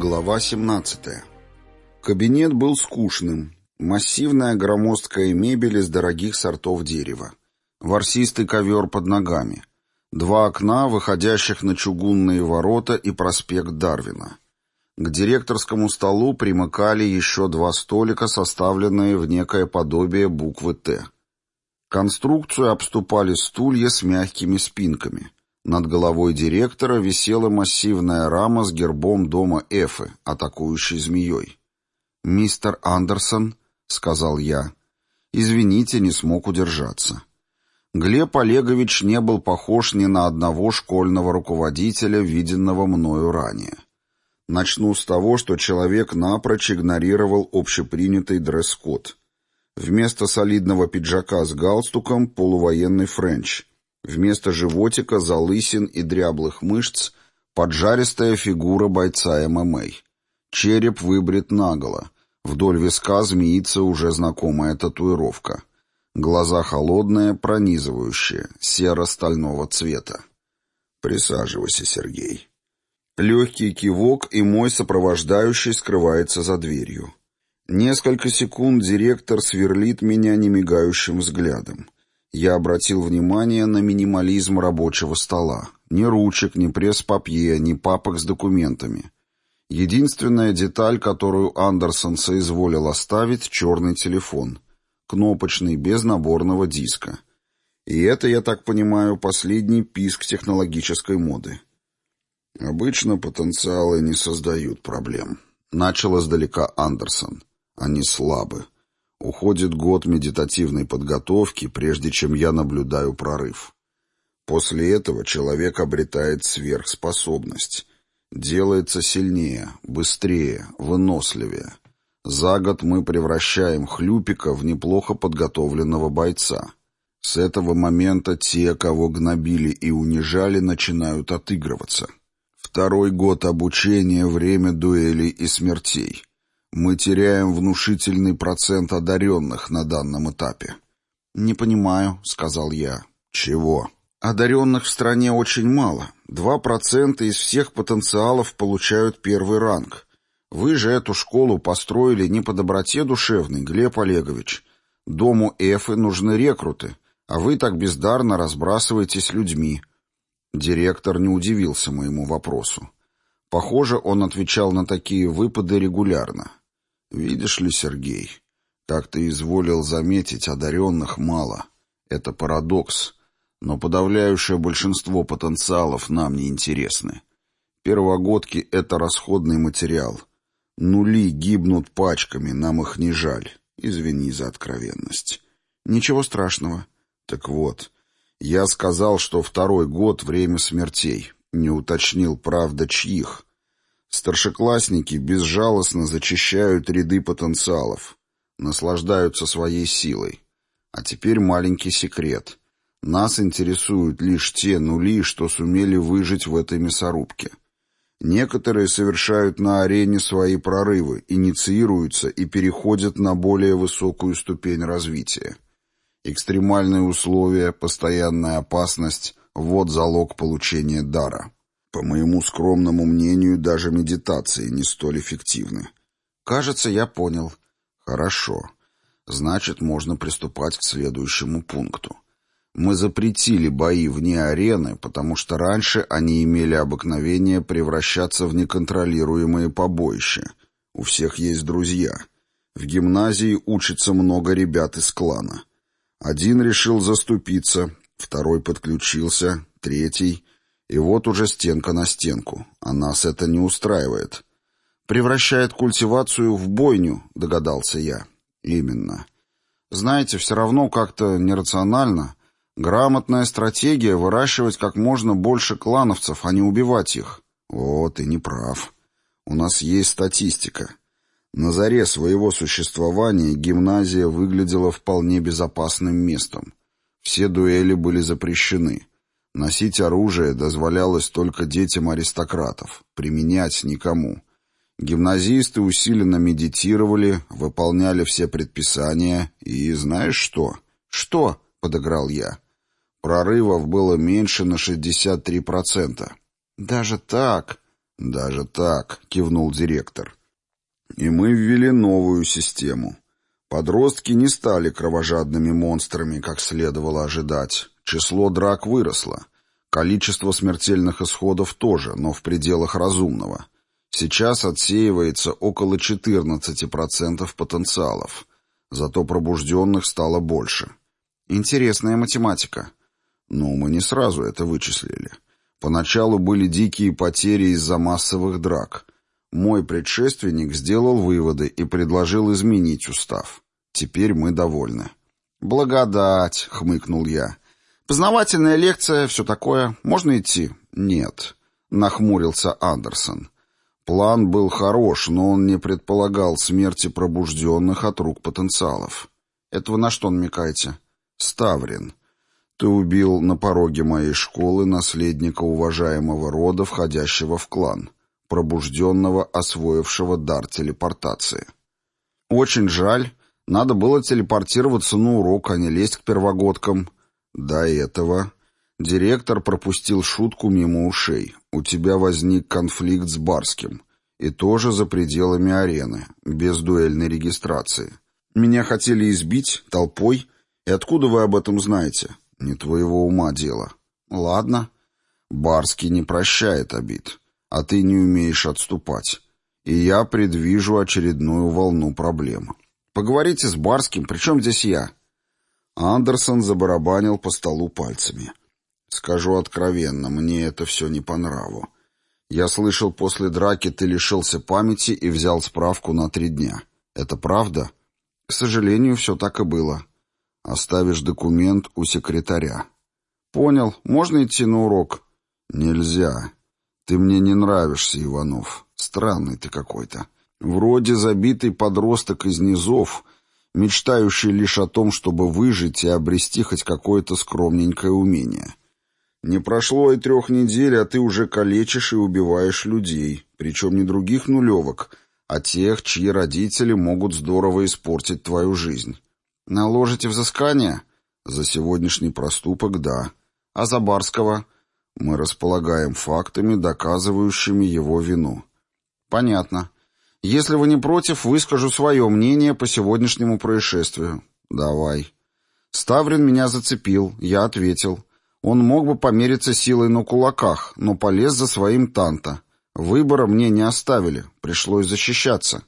Глава 17. Кабинет был скучным. Массивная громоздкая мебель из дорогих сортов дерева. Ворсистый ковер под ногами. Два окна, выходящих на чугунные ворота и проспект Дарвина. К директорскому столу примыкали еще два столика, составленные в некое подобие буквы «Т». Конструкцию обступали стулья с мягкими спинками. Над головой директора висела массивная рама с гербом дома Эфы, атакующей змеей. «Мистер Андерсон», — сказал я, — «извините, не смог удержаться». Глеб Олегович не был похож ни на одного школьного руководителя, виденного мною ранее. Начну с того, что человек напрочь игнорировал общепринятый дресс-код. Вместо солидного пиджака с галстуком — полувоенный френч — Вместо животика, залысин и дряблых мышц поджаристая фигура бойца ММА. Череп выбрит наголо. Вдоль виска змеится уже знакомая татуировка. Глаза холодные, пронизывающие, серо-стального цвета. «Присаживайся, Сергей». Легкий кивок, и мой сопровождающий скрывается за дверью. Несколько секунд директор сверлит меня немигающим взглядом. Я обратил внимание на минимализм рабочего стола. Ни ручек, ни пресс-папье, ни папок с документами. Единственная деталь, которую Андерсон соизволил оставить — черный телефон. Кнопочный, без наборного диска. И это, я так понимаю, последний писк технологической моды. Обычно потенциалы не создают проблем. Начал издалека Андерсон. Они слабы. Уходит год медитативной подготовки, прежде чем я наблюдаю прорыв. После этого человек обретает сверхспособность. Делается сильнее, быстрее, выносливее. За год мы превращаем хлюпика в неплохо подготовленного бойца. С этого момента те, кого гнобили и унижали, начинают отыгрываться. Второй год обучения — время дуэлей и смертей. Мы теряем внушительный процент одаренных на данном этапе. «Не понимаю», — сказал я. «Чего?» «Одаренных в стране очень мало. Два процента из всех потенциалов получают первый ранг. Вы же эту школу построили не по доброте душевной, Глеб Олегович. Дому Эфы нужны рекруты, а вы так бездарно разбрасываетесь людьми». Директор не удивился моему вопросу. Похоже, он отвечал на такие выпады регулярно. Видишь ли, Сергей, как ты изволил заметить, одаренных мало. Это парадокс, но подавляющее большинство потенциалов нам не интересны. Первогодки — это расходный материал. Нули гибнут пачками, нам их не жаль. Извини за откровенность. Ничего страшного. Так вот, я сказал, что второй год — время смертей. Не уточнил, правда, чьих. Старшеклассники безжалостно зачищают ряды потенциалов, наслаждаются своей силой. А теперь маленький секрет. Нас интересуют лишь те нули, что сумели выжить в этой мясорубке. Некоторые совершают на арене свои прорывы, инициируются и переходят на более высокую ступень развития. Экстремальные условия, постоянная опасность – вот залог получения дара. По моему скромному мнению, даже медитации не столь эффективны. Кажется, я понял. Хорошо. Значит, можно приступать к следующему пункту. Мы запретили бои вне арены, потому что раньше они имели обыкновение превращаться в неконтролируемые побоища. У всех есть друзья. В гимназии учится много ребят из клана. Один решил заступиться, второй подключился, третий... И вот уже стенка на стенку. А нас это не устраивает. Превращает культивацию в бойню, догадался я. Именно. Знаете, все равно как-то нерационально. Грамотная стратегия — выращивать как можно больше клановцев, а не убивать их. О, ты не прав. У нас есть статистика. На заре своего существования гимназия выглядела вполне безопасным местом. Все дуэли были запрещены. Носить оружие дозволялось только детям аристократов, применять никому. Гимназисты усиленно медитировали, выполняли все предписания, и знаешь что? «Что?» — подыграл я. Прорывов было меньше на 63%. «Даже так?» «Даже так», — кивнул директор. «И мы ввели новую систему. Подростки не стали кровожадными монстрами, как следовало ожидать. Число драк выросло. Количество смертельных исходов тоже, но в пределах разумного. Сейчас отсеивается около 14% потенциалов. Зато пробужденных стало больше. Интересная математика. Но мы не сразу это вычислили. Поначалу были дикие потери из-за массовых драк. Мой предшественник сделал выводы и предложил изменить устав. Теперь мы довольны. «Благодать», — хмыкнул я. «Познавательная лекция, все такое. Можно идти?» «Нет», — нахмурился Андерсон. План был хорош, но он не предполагал смерти пробужденных от рук потенциалов. «Это вы на что намекаете?» «Ставрин. Ты убил на пороге моей школы наследника уважаемого рода, входящего в клан, пробужденного, освоившего дар телепортации. Очень жаль, надо было телепортироваться на урок, а не лезть к первогодкам. До этого директор пропустил шутку мимо ушей. У тебя возник конфликт с Барским. И тоже за пределами арены, без дуэльной регистрации. Меня хотели избить толпой. И откуда вы об этом знаете? «Не твоего ума дело». «Ладно». «Барский не прощает обид, а ты не умеешь отступать. И я предвижу очередную волну проблем. Поговорите с Барским, при чем здесь я?» Андерсон забарабанил по столу пальцами. «Скажу откровенно, мне это все не по нраву. Я слышал, после драки ты лишился памяти и взял справку на три дня. Это правда?» «К сожалению, все так и было. Оставишь документ у секретаря. Понял. Можно идти на урок? Нельзя. Ты мне не нравишься, Иванов. Странный ты какой-то. Вроде забитый подросток из низов, мечтающий лишь о том, чтобы выжить и обрести хоть какое-то скромненькое умение. Не прошло и трех недель, а ты уже калечишь и убиваешь людей, причем не других нулевок, а тех, чьи родители могут здорово испортить твою жизнь. «Наложите взыскание?» «За сегодняшний проступок, да. А за Барского?» «Мы располагаем фактами, доказывающими его вину». «Понятно. Если вы не против, выскажу свое мнение по сегодняшнему происшествию». «Давай». Ставрин меня зацепил, я ответил. Он мог бы помериться силой на кулаках, но полез за своим танто. Выбора мне не оставили, пришлось защищаться.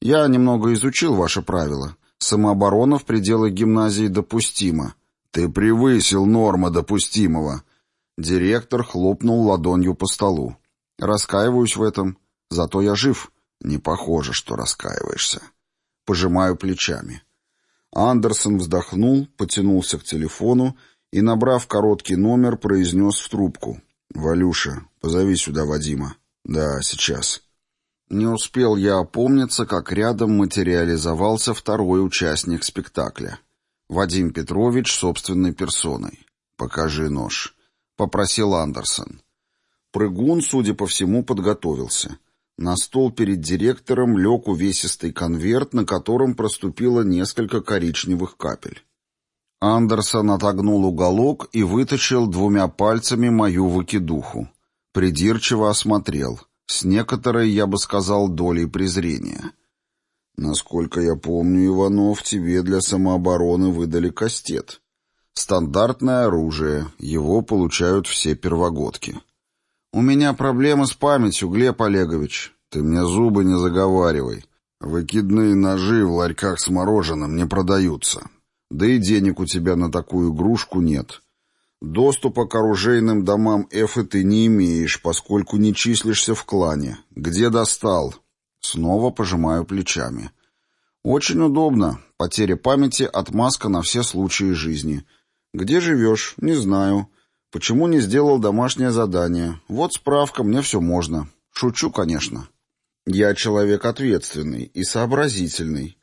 Я немного изучил ваши правила. Самооборона в пределах гимназии допустима. Ты превысил нормы допустимого. Директор хлопнул ладонью по столу. Раскаиваюсь в этом. Зато я жив. Не похоже, что раскаиваешься. Пожимаю плечами. Андерсон вздохнул, потянулся к телефону и, набрав короткий номер, произнес в трубку. «Валюша, позови сюда Вадима». «Да, сейчас». Не успел я опомниться, как рядом материализовался второй участник спектакля. Вадим Петрович собственной персоной. «Покажи нож», — попросил Андерсон. Прыгун, судя по всему, подготовился. На стол перед директором лег увесистый конверт, на котором проступило несколько коричневых капель. Андерсон отогнул уголок и вытащил двумя пальцами мою выкидуху. Придирчиво осмотрел — с некоторой, я бы сказал, долей презрения. Насколько я помню, Иванов, тебе для самообороны выдали кастет. Стандартное оружие, его получают все первогодки. У меня проблемы с памятью, Глеб Олегович. Ты мне зубы не заговаривай. Выкидные ножи в ларьках с мороженым не продаются. Да и денег у тебя на такую игрушку нет. Доступа к оружейным домам Эфы ты не имеешь, поскольку не числишься в клане. Где достал? Снова пожимаю плечами. Очень удобно. Потеря памяти, отмазка на все случаи жизни. Где живешь? Не знаю. Почему не сделал домашнее задание? Вот справка, мне все можно. Шучу, конечно. Я человек ответственный и сообразительный.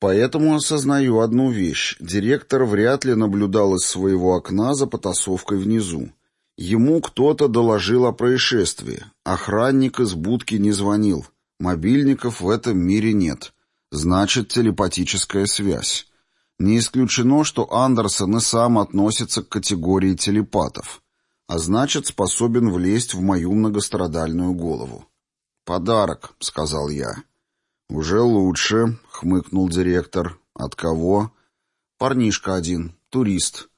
Поэтому осознаю одну вещь. Директор вряд ли наблюдал из своего окна за потасовкой внизу. Ему кто-то доложил о происшествии. Охранник из будки не звонил. Мобильников в этом мире нет. Значит, телепатическая связь. Не исключено, что Андерсон и сам относится к категории телепатов, а значит, способен влезть в мою многострадальную голову. «Подарок», — сказал я. «Уже лучше», — хмыкнул директор. «От кого?» «Парнишка один, турист».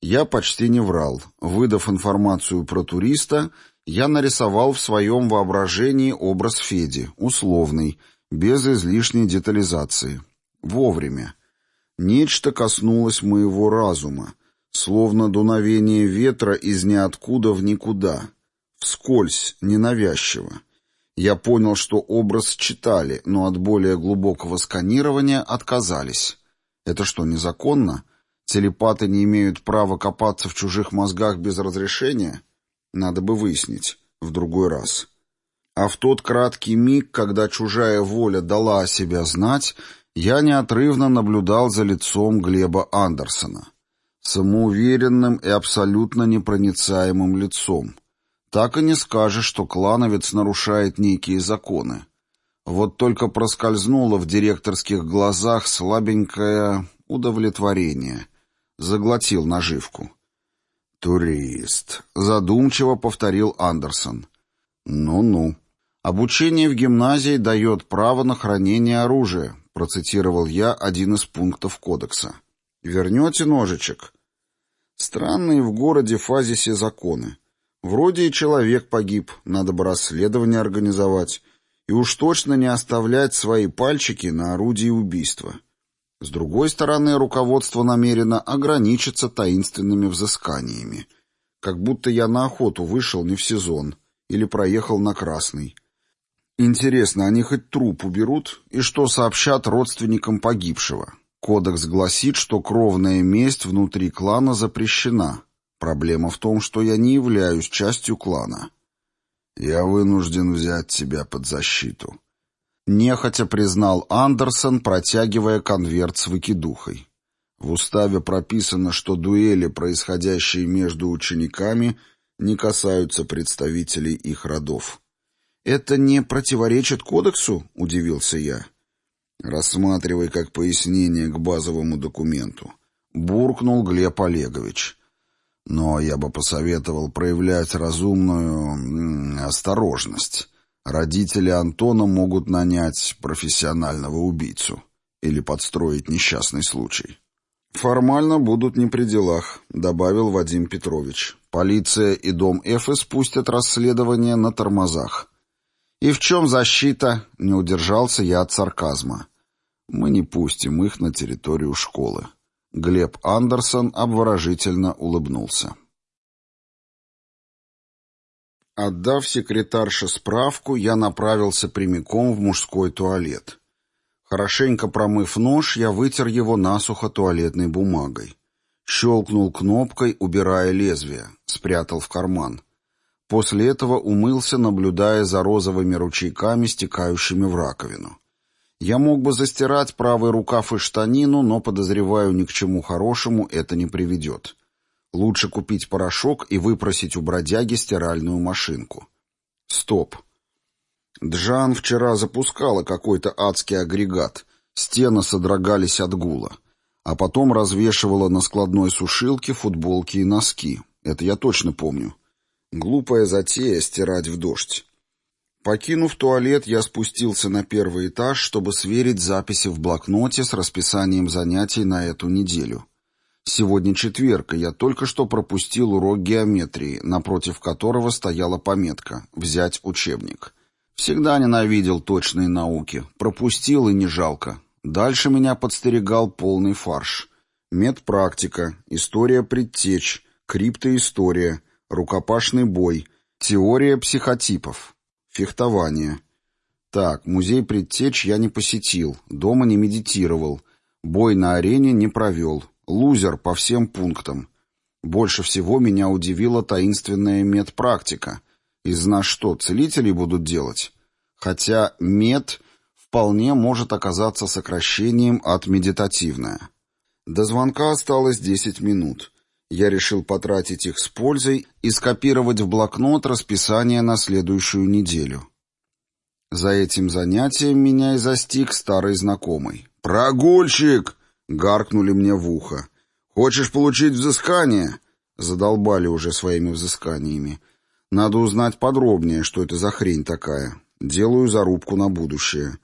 Я почти не врал. Выдав информацию про туриста, я нарисовал в своем воображении образ Феди, условный, без излишней детализации. Вовремя. Нечто коснулось моего разума, словно дуновение ветра из ниоткуда в никуда. Вскользь, ненавязчиво. Я понял, что образ читали, но от более глубокого сканирования отказались. Это что, незаконно? Телепаты не имеют права копаться в чужих мозгах без разрешения? Надо бы выяснить. В другой раз. А в тот краткий миг, когда чужая воля дала о себя знать, я неотрывно наблюдал за лицом Глеба Андерсона. Самоуверенным и абсолютно непроницаемым лицом так и не скажешь, что клановец нарушает некие законы. Вот только проскользнуло в директорских глазах слабенькое удовлетворение. Заглотил наживку. «Турист», — задумчиво повторил Андерсон. «Ну-ну. Обучение в гимназии дает право на хранение оружия», — процитировал я один из пунктов кодекса. «Вернете ножичек?» Странные в городе фазисе законы. Вроде и человек погиб, надо бы расследование организовать. И уж точно не оставлять свои пальчики на орудии убийства. С другой стороны, руководство намерено ограничиться таинственными взысканиями. Как будто я на охоту вышел не в сезон или проехал на Красный. Интересно, они хоть труп уберут и что сообщат родственникам погибшего? Кодекс гласит, что кровная месть внутри клана запрещена, Проблема в том, что я не являюсь частью клана. Я вынужден взять тебя под защиту. Нехотя признал Андерсон, протягивая конверт с выкидухой. В уставе прописано, что дуэли, происходящие между учениками, не касаются представителей их родов. «Это не противоречит кодексу?» — удивился я. «Рассматривай как пояснение к базовому документу», — буркнул Глеб Олегович. Но я бы посоветовал проявлять разумную осторожность. Родители Антона могут нанять профессионального убийцу или подстроить несчастный случай. «Формально будут не при делах», — добавил Вадим Петрович. «Полиция и дом Эфы спустят расследование на тормозах». «И в чем защита?» — не удержался я от сарказма. «Мы не пустим их на территорию школы». Глеб Андерсон обворожительно улыбнулся. Отдав секретарше справку, я направился прямиком в мужской туалет. Хорошенько промыв нож, я вытер его насухо туалетной бумагой. Щелкнул кнопкой, убирая лезвие, спрятал в карман. После этого умылся, наблюдая за розовыми ручейками, стекающими в раковину. Я мог бы застирать правый рукав и штанину, но, подозреваю, ни к чему хорошему это не приведет. Лучше купить порошок и выпросить у бродяги стиральную машинку. Стоп. Джан вчера запускала какой-то адский агрегат. Стены содрогались от гула. А потом развешивала на складной сушилке футболки и носки. Это я точно помню. Глупая затея стирать в дождь. Покинув туалет, я спустился на первый этаж, чтобы сверить записи в блокноте с расписанием занятий на эту неделю. Сегодня четверг, и я только что пропустил урок геометрии, напротив которого стояла пометка «Взять учебник». Всегда ненавидел точные науки, пропустил и не жалко. Дальше меня подстерегал полный фарш. Медпрактика, история предтеч, криптоистория, рукопашный бой, теория психотипов. Фехтование. Так, музей предтеч я не посетил, дома не медитировал, бой на арене не провел, лузер по всем пунктам. Больше всего меня удивила таинственная медпрактика. Из нас что, целителей будут делать? Хотя мед вполне может оказаться сокращением от медитативная. До звонка осталось 10 минут. Я решил потратить их с пользой и скопировать в блокнот расписание на следующую неделю. За этим занятием меня и застиг старый знакомый. «Прогульщик!» — гаркнули мне в ухо. «Хочешь получить взыскание?» Задолбали уже своими взысканиями. Надо узнать подробнее, что это за хрень такая. делаю зарубку на будущее.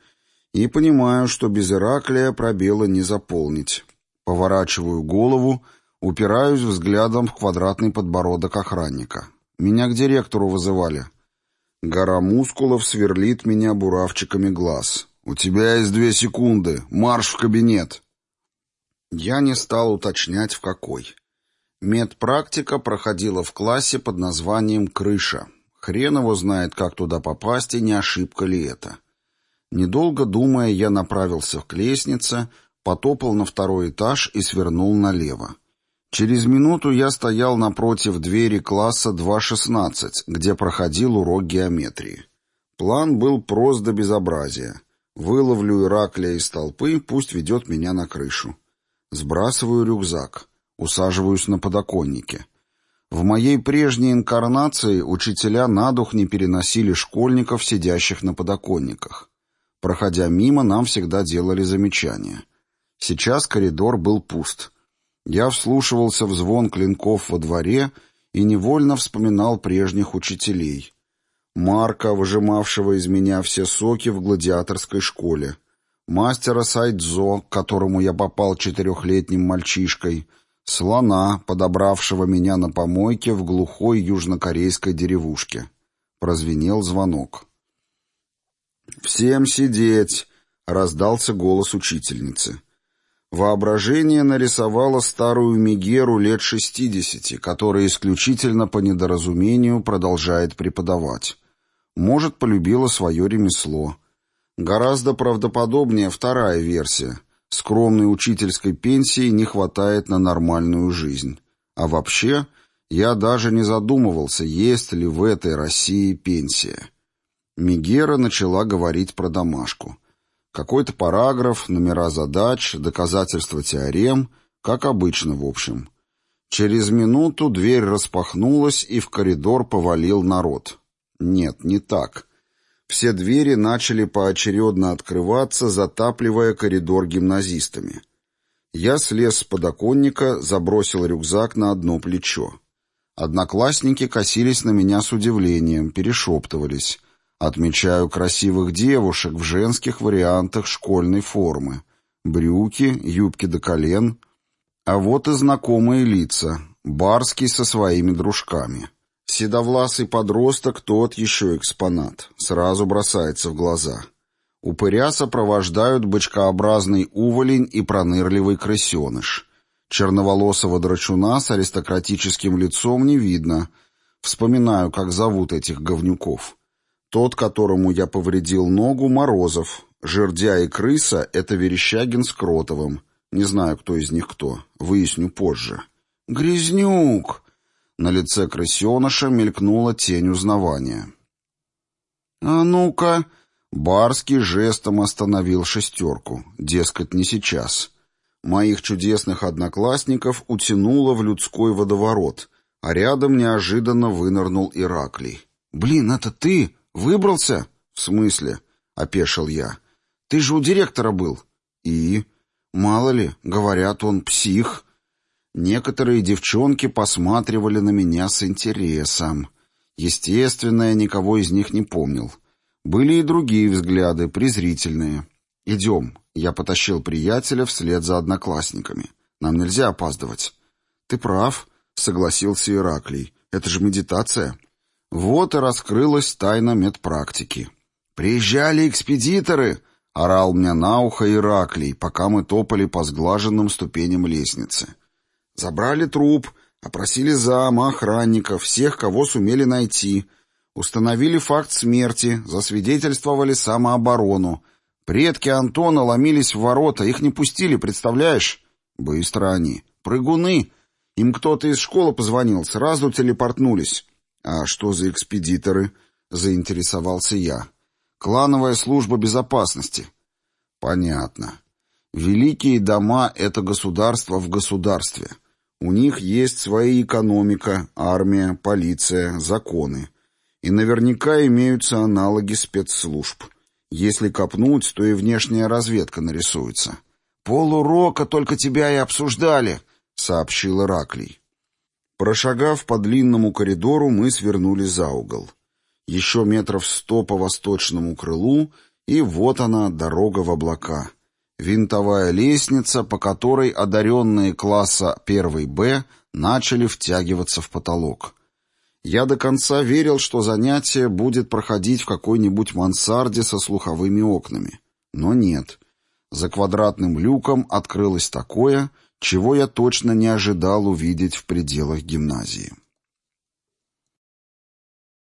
И понимаю, что без Ираклия пробела не заполнить. Поворачиваю голову, упираюсь взглядом в квадратный подбородок охранника. Меня к директору вызывали. Гора мускулов сверлит меня буравчиками глаз. «У тебя есть две секунды. Марш в кабинет!» Я не стал уточнять, в какой. Медпрактика проходила в классе под названием «Крыша». Хрен его знает, как туда попасть, и не ошибка ли это. Недолго думая, я направился к лестнице, потопал на второй этаж и свернул налево. Через минуту я стоял напротив двери класса 2.16, где проходил урок геометрии. План был прост до безобразия. Выловлю Ираклия из толпы, пусть ведет меня на крышу. Сбрасываю рюкзак. Усаживаюсь на подоконнике. В моей прежней инкарнации учителя на дух не переносили школьников, сидящих на подоконниках. Проходя мимо, нам всегда делали замечания. Сейчас коридор был пуст. Я вслушивался в звон клинков во дворе и невольно вспоминал прежних учителей. Марка, выжимавшего из меня все соки в гладиаторской школе. Мастера Сайдзо, к которому я попал четырехлетним мальчишкой — Слона, подобравшего меня на помойке в глухой южнокорейской деревушке. Прозвенел звонок. «Всем сидеть!» — раздался голос учительницы. Воображение нарисовало старую Мегеру лет шестидесяти, которая исключительно по недоразумению продолжает преподавать. Может, полюбила свое ремесло. Гораздо правдоподобнее вторая версия — Скромной учительской пенсии не хватает на нормальную жизнь. А вообще, я даже не задумывался, есть ли в этой России пенсия. Мигера начала говорить про домашку. Какой-то параграф, номера задач, доказательства теорем, как обычно в общем. Через минуту дверь распахнулась, и в коридор повалил народ. Нет, не так. Все двери начали поочередно открываться, затапливая коридор гимназистами. Я слез с подоконника, забросил рюкзак на одно плечо. Одноклассники косились на меня с удивлением, перешептывались. Отмечаю красивых девушек в женских вариантах школьной формы. Брюки, юбки до колен. А вот и знакомые лица. Барский со своими дружками. Седовласый подросток тот еще экспонат. Сразу бросается в глаза. Упыря сопровождают бычкообразный уволень и пронырливый крысеныш. Черноволосого драчуна с аристократическим лицом не видно. Вспоминаю, как зовут этих говнюков. Тот, которому я повредил ногу, Морозов. Жердя и крыса — это Верещагин с Кротовым. Не знаю, кто из них кто. Выясню позже. «Грязнюк!» На лице крысеныша мелькнула тень узнавания. «А ну-ка!» Барский жестом остановил шестерку. Дескать, не сейчас. Моих чудесных одноклассников утянуло в людской водоворот, а рядом неожиданно вынырнул Ираклий. «Блин, это ты? Выбрался?» «В смысле?» — опешил я. «Ты же у директора был». «И?» «Мало ли, говорят, он псих». Некоторые девчонки посматривали на меня с интересом. Естественно, я никого из них не помнил. Были и другие взгляды, презрительные. «Идем», — я потащил приятеля вслед за одноклассниками. «Нам нельзя опаздывать». «Ты прав», — согласился Ираклий. «Это же медитация». Вот и раскрылась тайна медпрактики. «Приезжали экспедиторы!» — орал мне на ухо Ираклий, пока мы топали по сглаженным ступеням лестницы. Забрали труп, опросили зама, охранников, всех, кого сумели найти. Установили факт смерти, засвидетельствовали самооборону. Предки Антона ломились в ворота, их не пустили, представляешь? Быстро они. Прыгуны. Им кто-то из школы позвонил, сразу телепортнулись. А что за экспедиторы? Заинтересовался я. Клановая служба безопасности. Понятно. Великие дома — это государство в государстве. У них есть своя экономика, армия, полиция, законы. И наверняка имеются аналоги спецслужб. Если копнуть, то и внешняя разведка нарисуется. «Полурока только тебя и обсуждали», — сообщил Ираклий. Прошагав по длинному коридору, мы свернули за угол. Еще метров сто по восточному крылу, и вот она, дорога в облака. Винтовая лестница, по которой одаренные класса 1-Б начали втягиваться в потолок. Я до конца верил, что занятие будет проходить в какой-нибудь мансарде со слуховыми окнами. Но нет. За квадратным люком открылось такое, чего я точно не ожидал увидеть в пределах гимназии.